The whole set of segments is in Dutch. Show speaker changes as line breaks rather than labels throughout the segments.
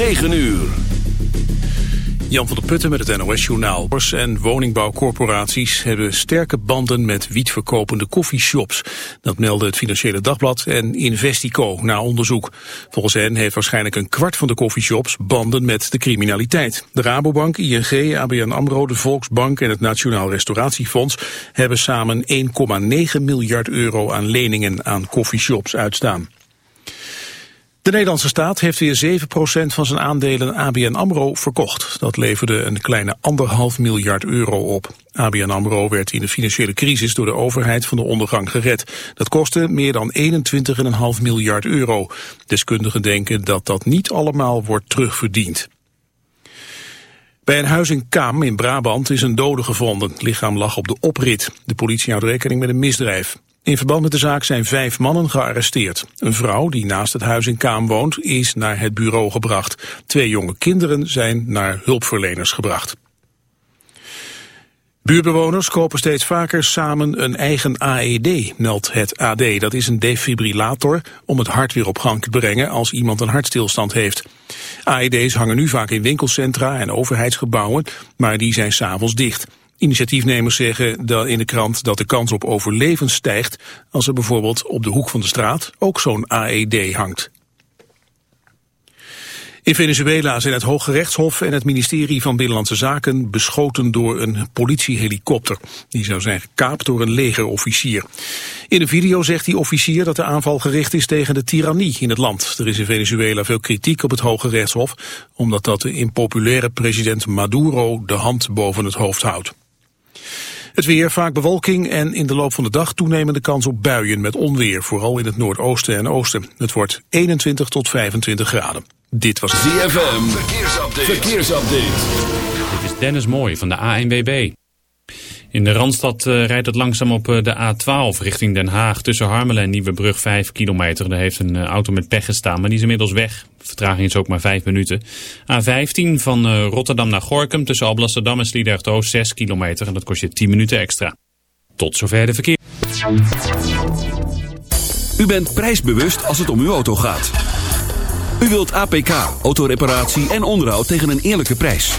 9 uur.
Jan van der Putten met het NOS-journaal. En woningbouwcorporaties hebben sterke banden met wietverkopende koffieshops. Dat melden het Financiële Dagblad en Investico na onderzoek. Volgens hen heeft waarschijnlijk een kwart van de koffieshops banden met de criminaliteit. De Rabobank, ING, ABN AMRO, de Volksbank en het Nationaal Restauratiefonds... hebben samen 1,9 miljard euro aan leningen aan koffieshops uitstaan. De Nederlandse staat heeft weer 7% van zijn aandelen ABN AMRO verkocht. Dat leverde een kleine anderhalf miljard euro op. ABN AMRO werd in de financiële crisis door de overheid van de ondergang gered. Dat kostte meer dan 21,5 miljard euro. Deskundigen denken dat dat niet allemaal wordt terugverdiend. Bij een huis in Kaam in Brabant is een dode gevonden. Het lichaam lag op de oprit. De politie houdt rekening met een misdrijf. In verband met de zaak zijn vijf mannen gearresteerd. Een vrouw die naast het huis in Kaam woont is naar het bureau gebracht. Twee jonge kinderen zijn naar hulpverleners gebracht. Buurbewoners kopen steeds vaker samen een eigen AED, meldt het AD. Dat is een defibrillator om het hart weer op gang te brengen als iemand een hartstilstand heeft. AED's hangen nu vaak in winkelcentra en overheidsgebouwen, maar die zijn s'avonds dicht. Initiatiefnemers zeggen in de krant dat de kans op overleven stijgt als er bijvoorbeeld op de hoek van de straat ook zo'n AED hangt. In Venezuela zijn het Hoge Rechtshof en het ministerie van Binnenlandse Zaken beschoten door een politiehelikopter. Die zou zijn gekaapt door een legerofficier. In een video zegt die officier dat de aanval gericht is tegen de tirannie in het land. Er is in Venezuela veel kritiek op het Hoge Rechtshof, omdat dat de impopulaire president Maduro de hand boven het hoofd houdt. Het weer, vaak bewolking en in de loop van de dag toenemende kans op buien met onweer, vooral in het noordoosten en oosten. Het wordt 21 tot 25 graden. Dit was
ZFM, verkeersupdate. verkeersupdate.
Dit is Dennis Mooij van de ANWB. In de Randstad uh, rijdt het langzaam op uh, de A12 richting Den Haag. Tussen Harmelen en Nieuwebrug 5 kilometer. Daar heeft een uh, auto met pech gestaan, maar die is inmiddels weg. Vertraging is ook maar 5 minuten. A15 van Rotterdam naar Gorkum tussen Alblasserdam en Sliedrecht-Oost 6 kilometer. En dat kost je 10 minuten extra. Tot zover de verkeer.
U bent prijsbewust als het om uw auto gaat. U wilt APK, autoreparatie en onderhoud tegen een eerlijke prijs.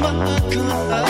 my
God.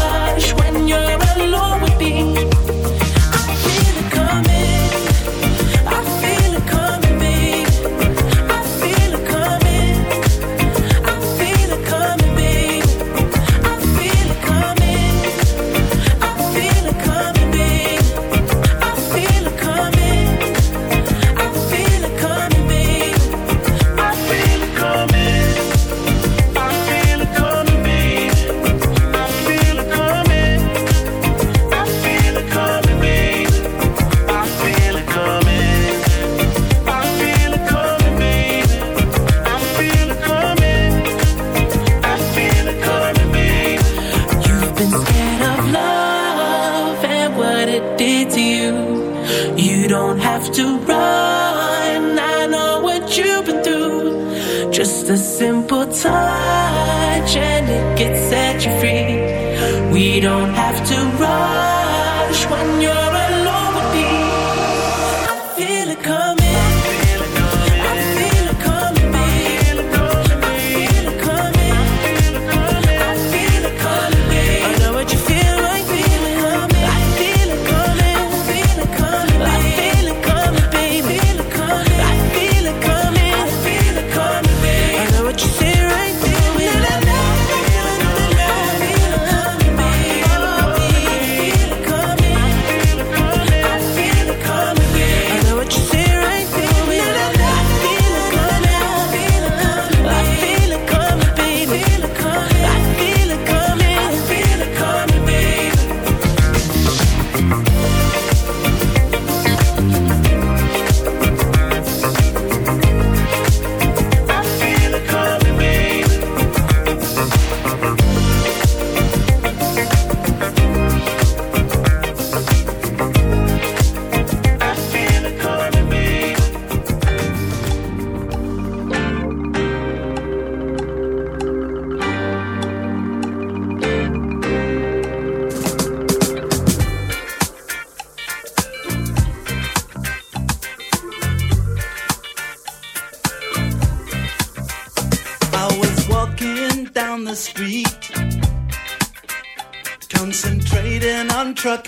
don't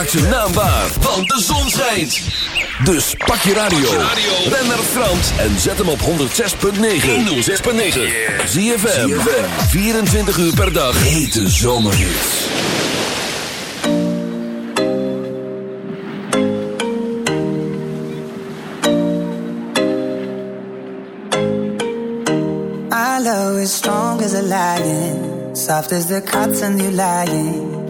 Maak zijn naambaar, want de zon schijnt. Dus pak je radio. Ben naar Frans en zet hem op 106.9. 106.9. Zie je 24 uur per dag. Hete zomerhits.
I love is strong as a lion. Soft as the cotton you lying.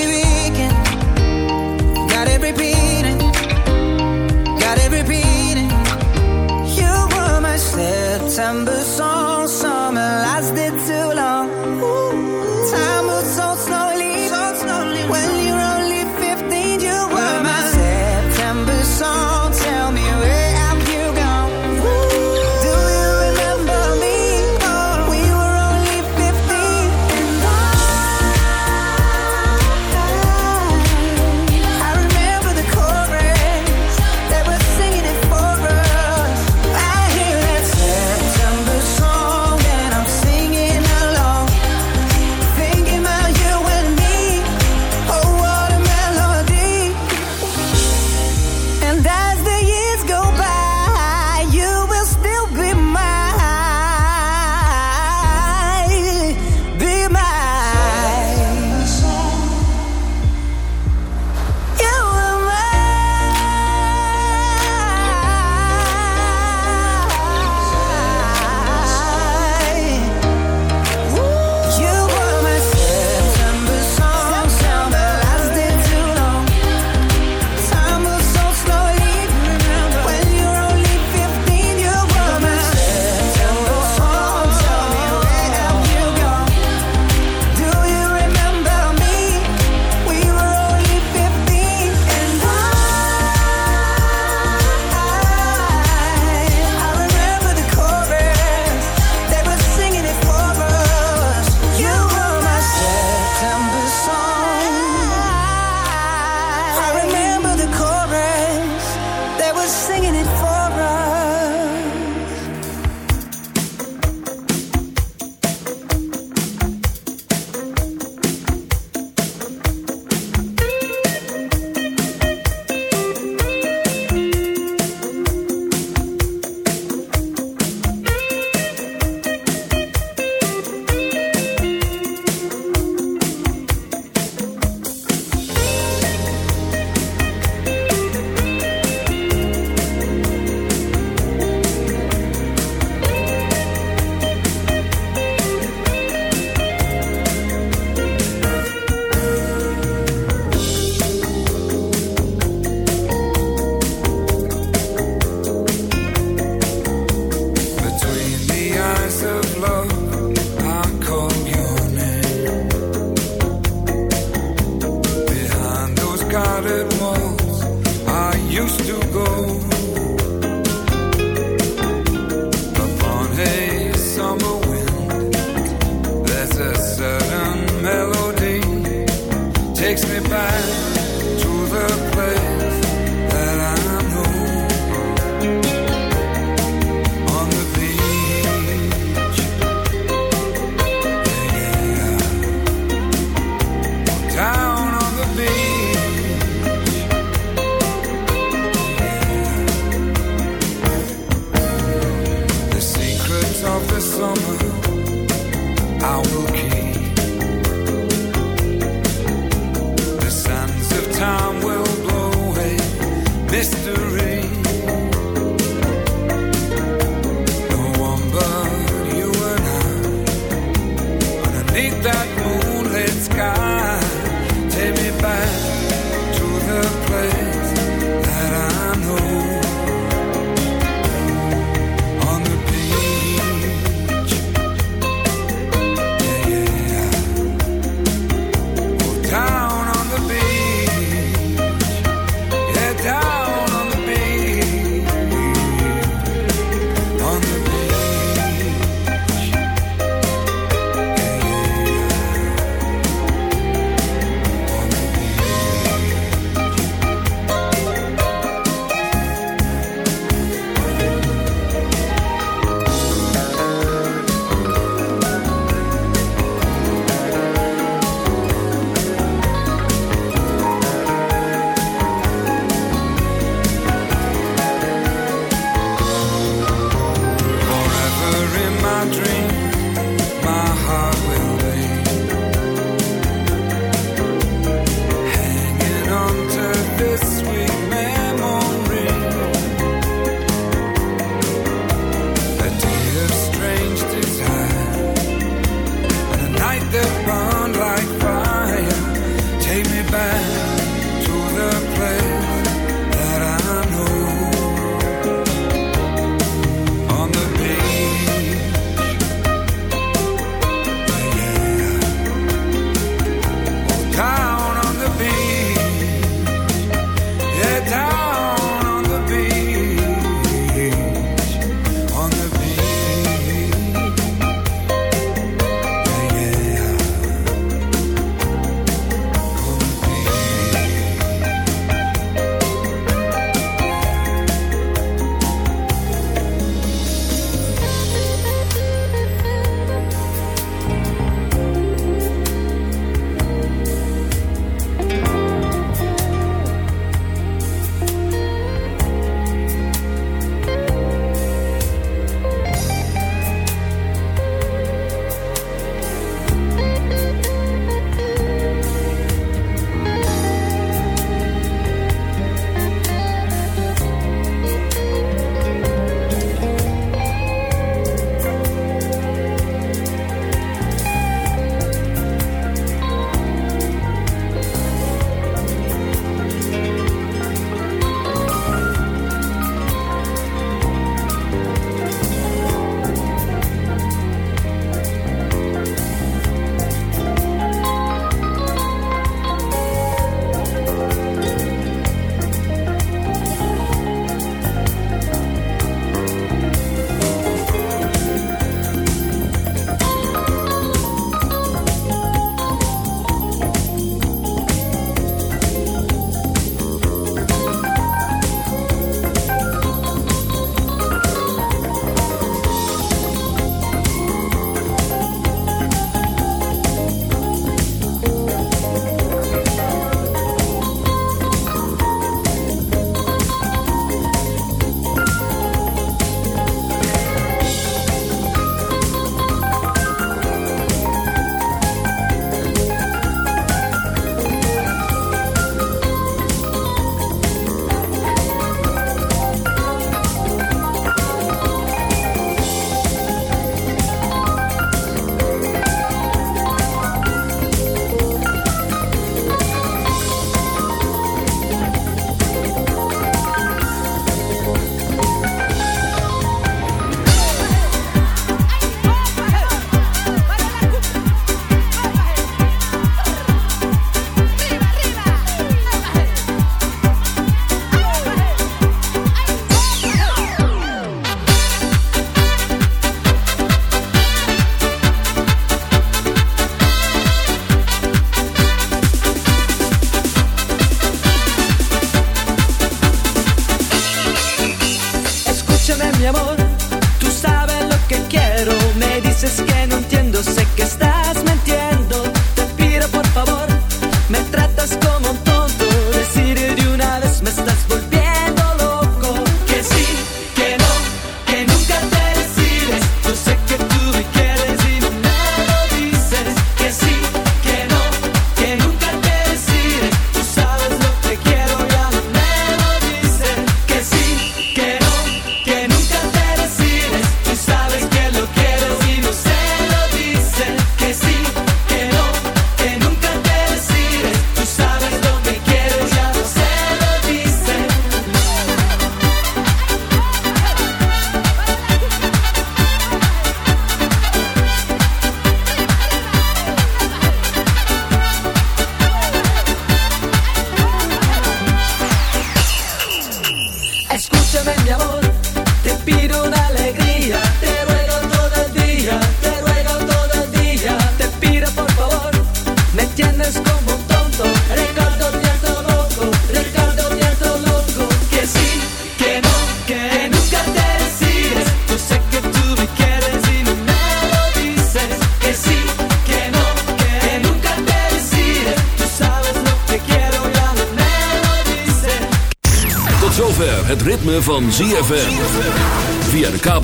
September song,